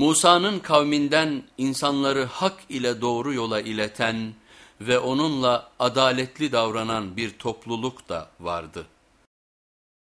Musa'nın kavminden insanları hak ile doğru yola ileten ve onunla adaletli davranan bir topluluk da vardı.